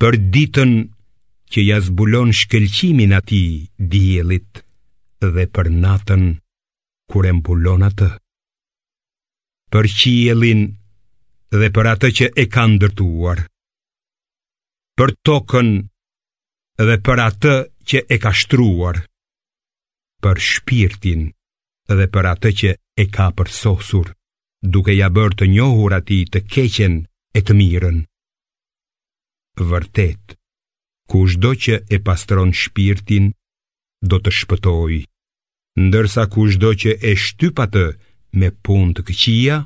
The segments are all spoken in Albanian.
Për ditën që ia zbulon shkëlqimin atij diellit dhe për natën kur e mbulon atë. Për qiellin dhe për atë që e ka ndërtuar. Për tokën dhe për atë që e ka shtruar. Për shpirtin dhe për atë që e ka përsosur, duke ia bërë të njohur atij të keqen e të mirën. Vërtet, kushdo që e pastron shpirtin, do të shpëtojë, ndërsa kushdo që e shtyp atë me punë të këqija,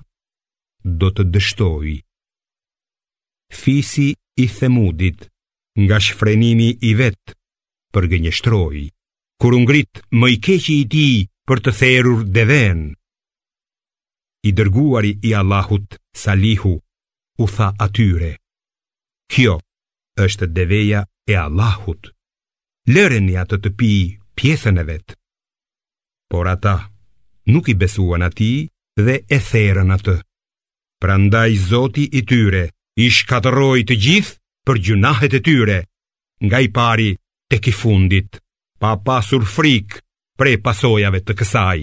do të dështojë. Fisi i Themudit, nga shfrenimi i vet, përgënjeshtroi, kur u ngrit më i keqi i tij për të therur devenë. I dërguari i Allahut, Salihu, u tha atyre, Kjo është deveja e Allahut, lëreni atë të pijë pjesën e vet. Por ata nuk i besuan atij dhe e therën atë. Prandaj Zoti i tyre, i shkatërroi të gjithë për gjynahet e tyre, nga i pari tek i fundit, pa pasur frikë prej pasojave të kësaj.